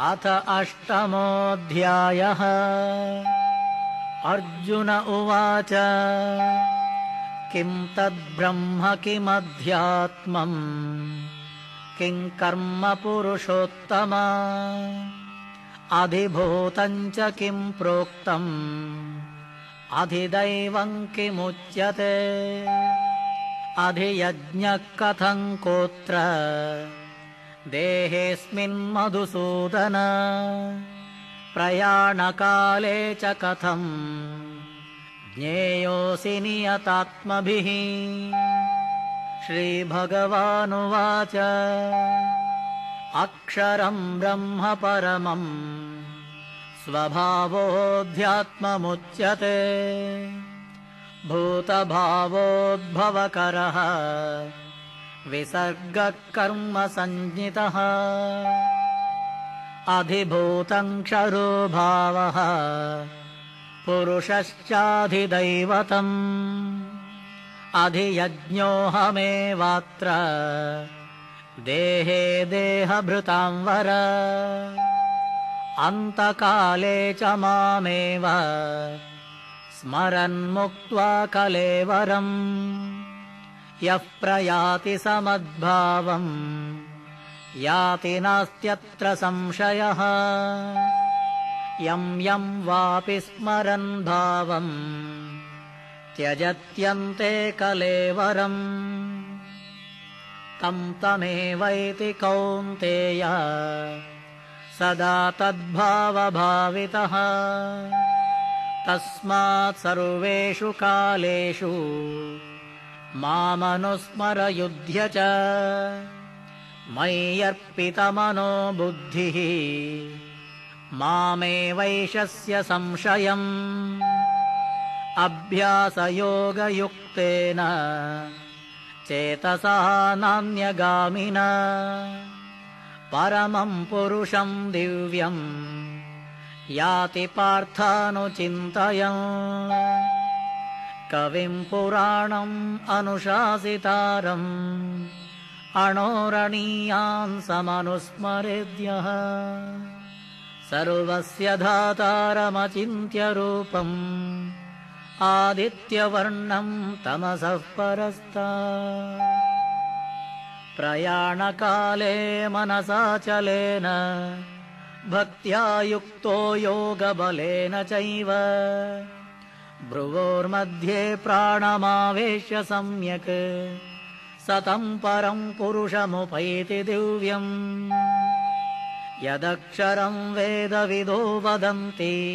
अथ अष्टमोऽध्यायः। अर्जुन उवाच किं तद्ब्रह्म किमध्यात्मम् किं कर्म पुरुषोत्तम? अधिभूतम् च किम् प्रोक्तम् अधिदैवम् किमुच्यते? अधियज्ञः कथम् कोत्र देहेऽस्मिन्मधुसूदन प्रयाणकाले च कथम्। ज्ञेयोऽसि नियतात्मभिः। श्रीभगवानुवाच। अक्षरम् ब्रह्म परमम्। स्वभावोऽध्यात्ममुच्यते। भूतभावोद्भवकरः विसर्गकर्मसञ्ज्ञितः अधिभूतम् क्षरो भावः। पुरुषश्चाधिदैवतम्। अधियज्ञोऽहमेवात्र। देहे देहभृताम् वर। अन्तकाले च मामेव। स्मरन्मुक्त्वा कलेवरम् यः प्रयाति समद्भावम्। याति नास्त्यत्र संशयः। यम् यम् वापि स्मरन् भावम्। त्यजत्यन्ते कलेवरम्। तम् तमेवैति कौन्तेय। सदा तद्भावभावितः। तस्मात् सर्वेषु कालेषु मामनुस्मरयुध्य च। मय्यर्पितमनो बुद्धिः मामेवैषस्य संशयम्। अभ्यासयोगयुक्तेन। चेतसा नान्यगामिना। परमम् पुरुषम् दिव्यम्। याति पार्थानुचिन्तयन् कविम् पुराणम् अनुशासितारम् अणोरणीयान् समनुस्मरेद्यः। सर्वस्य धातारमचिन्त्यरूपम् आदित्यवर्णम् तमसः परस्ता। प्रयाणकाले मनसाचलेन भक्त्या युक्तो योगबलेन चैव भ्रुवोर्मध्ये प्राणमावेश्य सम्यक्। सतम् परम् पुरुषमुपैति दिव्यम्। यदक्षरम् वेदविदो वदन्ति।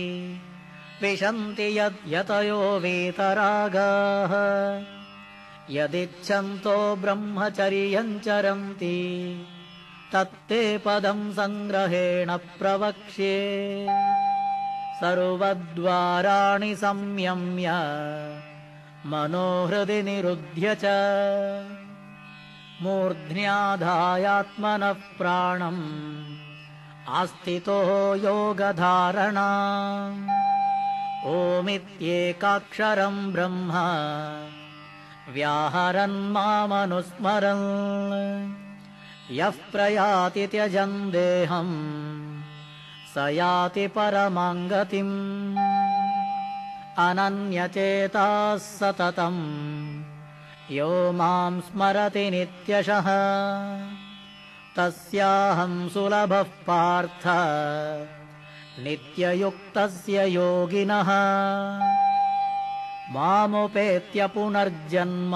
विशन्ति यद्यतयो वीतरागाः। यदिच्छन्तो ब्रह्मचर्यम् चरन्ति। तत्ते पदम् सङ्ग्रहेण प्रवक्ष्ये सर्वद्वाराणि संयम्य मनोहृदि निरुध्य च मूर्ध्न्याधायात्मनः प्राणम् आस्थितो योगधारणा। ओमित्येकाक्षरम् ब्रह्म व्याहरन् मामनुस्मरन्। यः प्रयाति त्यजन् देहम् स याति परमाङ्गतिम् अनन्यचेताः सततम्। यो माम् स्मरति नित्यशः। तस्याहम् सुलभः पार्थ। नित्ययुक्तस्य योगिनः। मामुपेत्य पुनर्जन्म।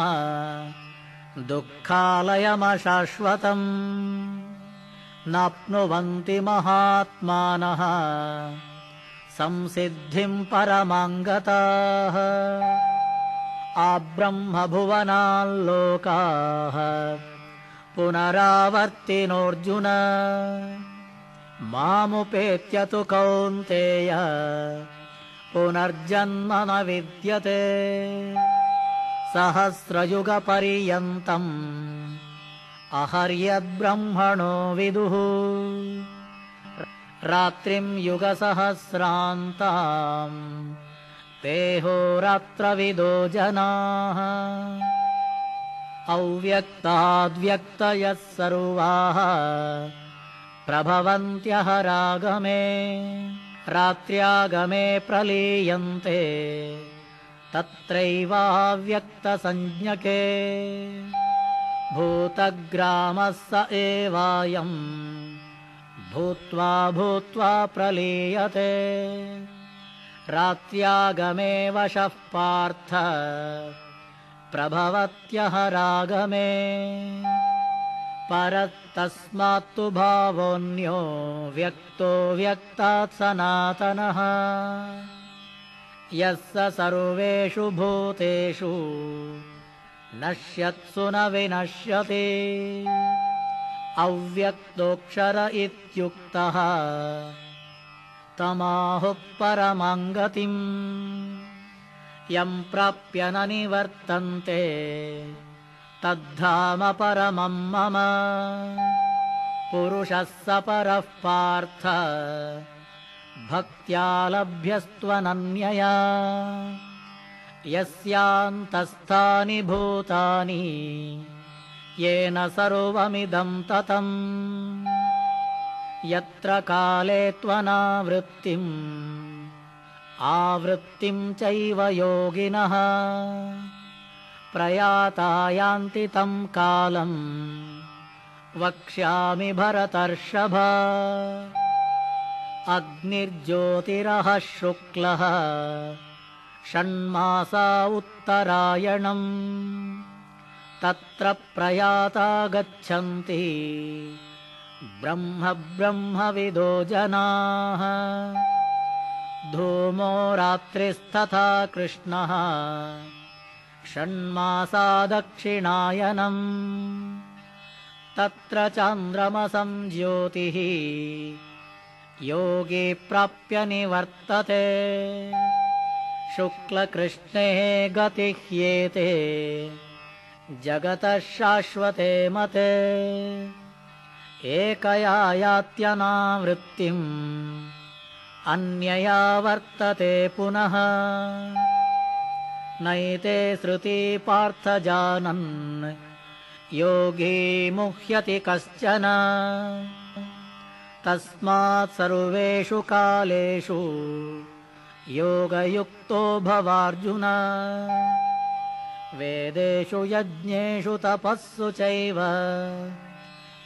दुःखालयमशाश्वतम् नाप्नुवन्ति महात्मानः। संसिद्धिम् परमाङ्गताः। आब्रह्मभुवनाल्लोकाः पुनरावर्तिनोऽर्जुन। मामुपेत्य तु कौन्तेय। पुनर्जन्म न विद्यते। सहस्रयुगपर्यन्तम् अहर्यद्ब्रह्मणो विदुः। रात्रिम् युगसहस्रान्ताम् देहोरात्रविदो जनाः। अव्यक्ताद्व्यक्तयः सर्वाः प्रभवन्त्यः रागमे रात्र्यागमे प्रलीयन्ते तत्रैवाव्यक्तसञ्ज्ञके भूतग्रामः स एवायम्। भूत्वा भूत्वा प्रलीयते। रात्र्यागमे वशः पार्थ। प्रभवत्यः रागमे। परत्तस्मात्तु भावोऽन्यो व्यक्तो व्यक्तात् सनातनः। यः स सर्वेषु भूतेषु नश्यत्सु न विनश्यति। अव्यक्तोऽक्षर इत्युक्तः तमाहुः परमङ्गतिम्। यम् प्राप्य न निवर्तन्ते तद्धाम परमम् मम। पुरुषः स परः पार्थ भक्त्या लभ्यस्त्वनन्यया यस्यान्तस्थानि भूतानि येन सर्वमिदम् ततम्। यत्र काले त्वनावृत्तिम् आवृत्तिम् चैव योगिनः। प्रयाता यान्ति तम् कालम् वक्ष्यामि भरतर्षभ। अग्निर्ज्योतिरः शुक्लः षण्मासा उत्तरायणम् तत्र प्रयाता गच्छन्ति ब्रह्म ब्रह्मविदो जनाः। धूमो रात्रिस्तथा कृष्णः षण्मासा दक्षिणायनम् तत्र चान्द्रमसं ज्योतिः योगी प्राप्य निवर्तते शुक्लकृष्णे गतिह्येते जगतः शाश्वते मते। एकया यात्यनावृत्तिम् अन्यया वर्तते पुनः। नैते श्रुति पार्थजानन् योगी मुह्यति कश्चन। तस्मात् सर्वेषु कालेषु योगयुक्तो भवार्जुन। वेदेषु यज्ञेषु तपःसु चैव।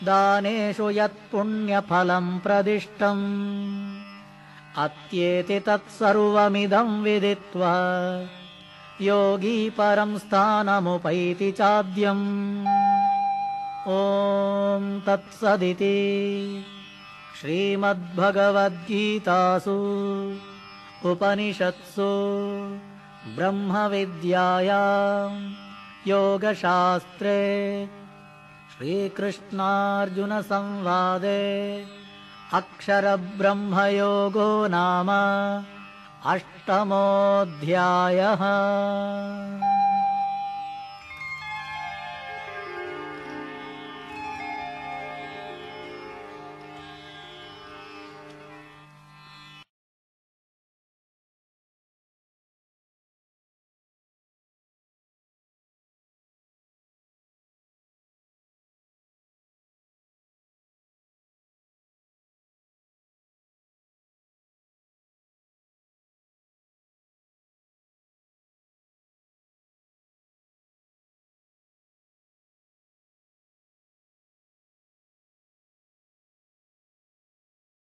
दानेषु यत्पुण्यफलम् प्रदिष्टम्। अत्येति तत्सर्वमिदम् विदित्वा योगी परम् स्थानमुपैति चाद्यम्। ॐ तत्सदिति। श्रीमद्भगवद्गीतासु उपनिषत्सु ब्रह्मविद्यायाम् योगशास्त्रे श्रीकृष्णार्जुनसंवादे अक्षरब्रह्मयोगो नाम अष्टमोऽध्यायः